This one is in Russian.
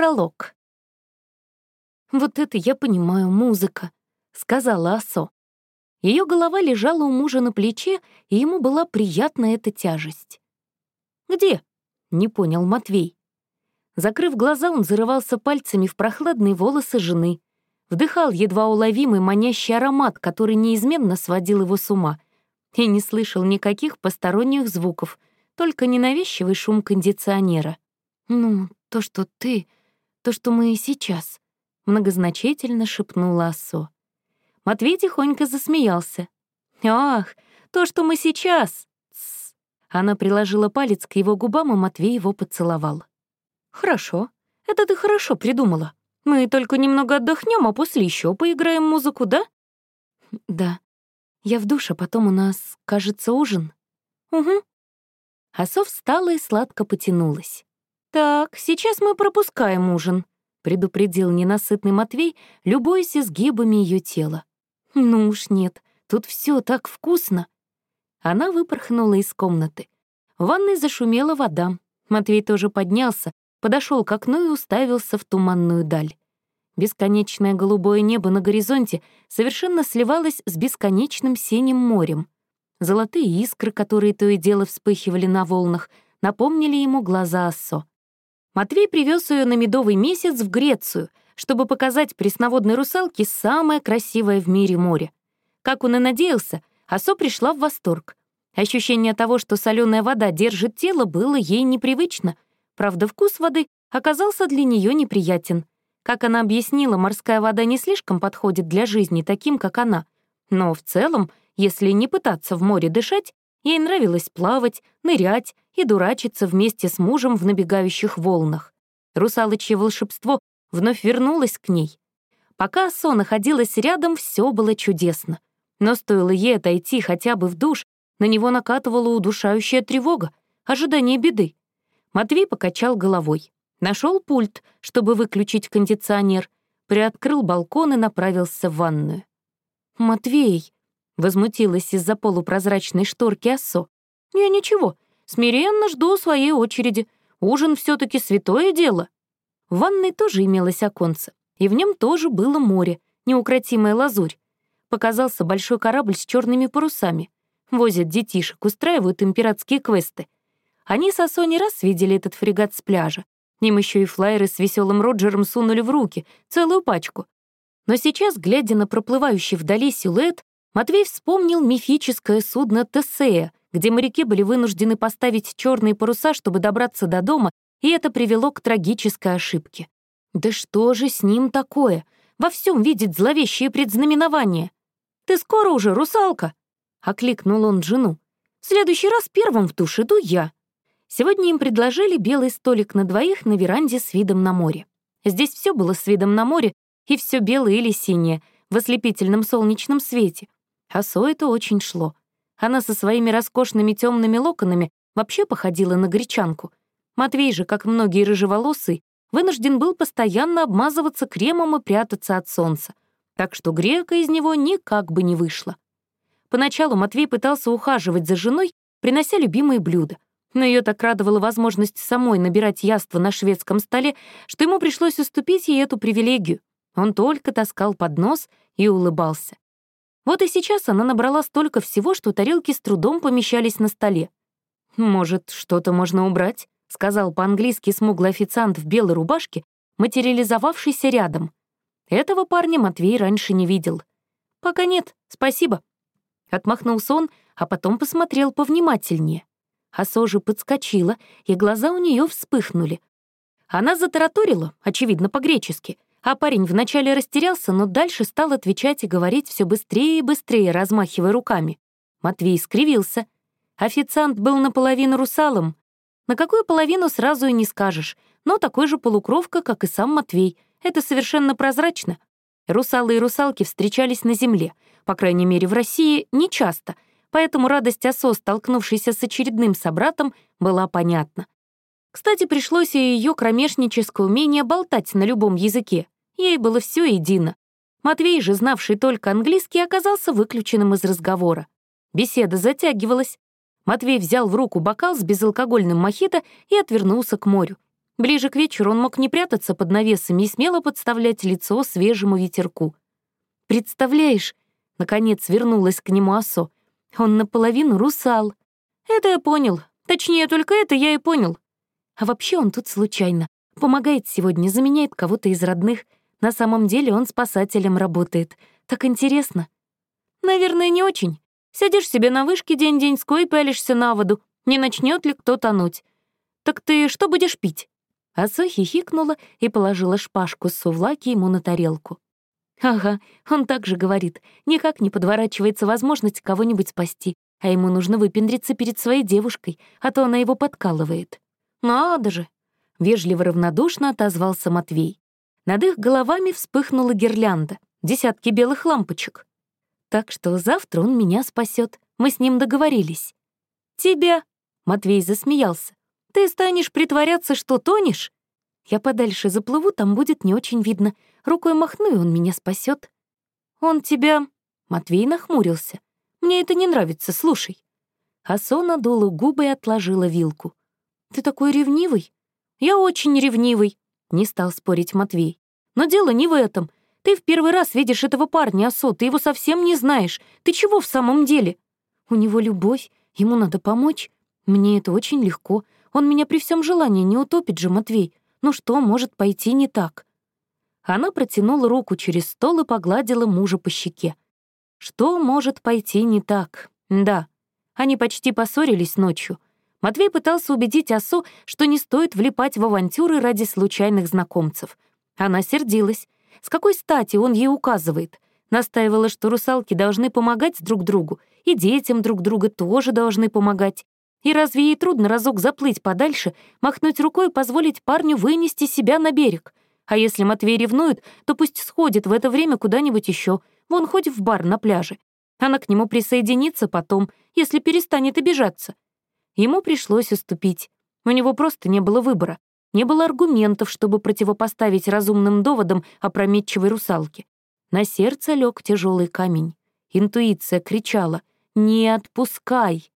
Пролог. «Вот это я понимаю, музыка», — сказала Асо. Ее голова лежала у мужа на плече, и ему была приятна эта тяжесть. «Где?» — не понял Матвей. Закрыв глаза, он зарывался пальцами в прохладные волосы жены, вдыхал едва уловимый манящий аромат, который неизменно сводил его с ума, и не слышал никаких посторонних звуков, только ненавязчивый шум кондиционера. «Ну, то, что ты...» то, что мы и сейчас», — многозначительно шепнула Асо. Матвей тихонько засмеялся. «Ах, то, что мы сейчас!» Тс. Она приложила палец к его губам, и Матвей его поцеловал. «Хорошо, это ты хорошо придумала. Мы только немного отдохнем, а после еще поиграем музыку, да?» «Да. Я в душ, а потом у нас, кажется, ужин». «Угу». Асо встала и сладко потянулась. «Так, сейчас мы пропускаем ужин», — предупредил ненасытный Матвей, любуясь изгибами ее тела. «Ну уж нет, тут все так вкусно». Она выпорхнула из комнаты. В ванной зашумела вода. Матвей тоже поднялся, подошел к окну и уставился в туманную даль. Бесконечное голубое небо на горизонте совершенно сливалось с бесконечным синим морем. Золотые искры, которые то и дело вспыхивали на волнах, напомнили ему глаза Ассо. Матвей привез ее на медовый месяц в Грецию, чтобы показать пресноводной русалке самое красивое в мире море. Как он и надеялся, Асо пришла в восторг. Ощущение того, что соленая вода держит тело, было ей непривычно. Правда, вкус воды оказался для нее неприятен. Как она объяснила, морская вода не слишком подходит для жизни таким, как она. Но в целом, если не пытаться в море дышать, Ей нравилось плавать, нырять и дурачиться вместе с мужем в набегающих волнах. Русалочье волшебство вновь вернулось к ней. Пока Со находилась рядом, все было чудесно. Но стоило ей отойти хотя бы в душ, на него накатывала удушающая тревога, ожидание беды. Матвей покачал головой. Нашел пульт, чтобы выключить кондиционер, приоткрыл балкон и направился в ванную. «Матвей!» Возмутилась из-за полупрозрачной шторки Ассо. «Я ничего, смиренно жду своей очереди. Ужин все таки святое дело». В ванной тоже имелось оконце, и в нем тоже было море, неукротимая лазурь. Показался большой корабль с черными парусами. Возят детишек, устраивают им пиратские квесты. Они с Асо не раз видели этот фрегат с пляжа. Им еще и флайеры с веселым Роджером сунули в руки, целую пачку. Но сейчас, глядя на проплывающий вдали силуэт, Матвей вспомнил мифическое судно Тесея, где моряки были вынуждены поставить черные паруса, чтобы добраться до дома, и это привело к трагической ошибке. Да что же с ним такое? Во всем видит зловещие предзнаменования. «Ты скоро уже, русалка!» — окликнул он жену. «В следующий раз первым в душ иду я». Сегодня им предложили белый столик на двоих на веранде с видом на море. Здесь все было с видом на море, и все белое или синее, в ослепительном солнечном свете — а Со это очень шло. Она со своими роскошными темными локонами вообще походила на гречанку. Матвей же, как многие рыжеволосые, вынужден был постоянно обмазываться кремом и прятаться от солнца, так что грека из него никак бы не вышло. Поначалу Матвей пытался ухаживать за женой, принося любимые блюда, но ее так радовала возможность самой набирать яство на шведском столе, что ему пришлось уступить ей эту привилегию. Он только таскал поднос и улыбался. Вот и сейчас она набрала столько всего, что тарелки с трудом помещались на столе. «Может, что-то можно убрать?» — сказал по-английски смуглый официант в белой рубашке, материализовавшийся рядом. Этого парня Матвей раньше не видел. «Пока нет, спасибо». Отмахнулся он, а потом посмотрел повнимательнее. А Сожа подскочила, и глаза у нее вспыхнули. Она затараторила, очевидно, по-гречески — а парень вначале растерялся, но дальше стал отвечать и говорить все быстрее и быстрее, размахивая руками. Матвей скривился. Официант был наполовину русалом. На какую половину сразу и не скажешь, но такой же полукровка, как и сам Матвей. Это совершенно прозрачно. Русалы и русалки встречались на земле, по крайней мере, в России, нечасто, поэтому радость Осо, столкнувшейся с очередным собратом, была понятна. Кстати, пришлось и ее кромешническое умение болтать на любом языке. Ей было все едино. Матвей же, знавший только английский, оказался выключенным из разговора. Беседа затягивалась. Матвей взял в руку бокал с безалкогольным мохито и отвернулся к морю. Ближе к вечеру он мог не прятаться под навесами и смело подставлять лицо свежему ветерку. «Представляешь?» — наконец вернулась к нему Асо. «Он наполовину русал». «Это я понял. Точнее, только это я и понял. А вообще он тут случайно. Помогает сегодня, заменяет кого-то из родных. На самом деле он спасателем работает. Так интересно». «Наверное, не очень. Сидишь себе на вышке день-деньской пялишься на воду. Не начнет ли кто тонуть? Так ты что будешь пить?» Асо хихикнула и положила шпажку с сувлаки ему на тарелку. «Ага, он так же говорит. Никак не подворачивается возможность кого-нибудь спасти, а ему нужно выпендриться перед своей девушкой, а то она его подкалывает». «Надо же!» — вежливо равнодушно отозвался Матвей. Над их головами вспыхнула гирлянда, десятки белых лампочек. «Так что завтра он меня спасет. Мы с ним договорились». «Тебя?» — Матвей засмеялся. Ты станешь притворяться, что тонешь? Я подальше заплыву, там будет не очень видно. Рукой махну, и он меня спасет. Он тебя... Матвей нахмурился. Мне это не нравится, слушай. Асона дула губы и отложила вилку. Ты такой ревнивый? Я очень ревнивый, не стал спорить Матвей. Но дело не в этом. Ты в первый раз видишь этого парня, Асо, ты его совсем не знаешь. Ты чего в самом деле? У него любовь, ему надо помочь. Мне это очень легко. Он меня при всем желании не утопит же, Матвей. Ну что может пойти не так?» Она протянула руку через стол и погладила мужа по щеке. «Что может пойти не так? Да. Они почти поссорились ночью. Матвей пытался убедить Асу, что не стоит влипать в авантюры ради случайных знакомцев. Она сердилась. С какой стати он ей указывает? Настаивала, что русалки должны помогать друг другу, и детям друг друга тоже должны помогать. И разве ей трудно разок заплыть подальше, махнуть рукой и позволить парню вынести себя на берег? А если Матвей ревнует, то пусть сходит в это время куда-нибудь еще, вон хоть в бар на пляже. Она к нему присоединится потом, если перестанет обижаться. Ему пришлось уступить. У него просто не было выбора. Не было аргументов, чтобы противопоставить разумным доводам опрометчивой русалке. На сердце лег тяжелый камень. Интуиция кричала «Не отпускай!»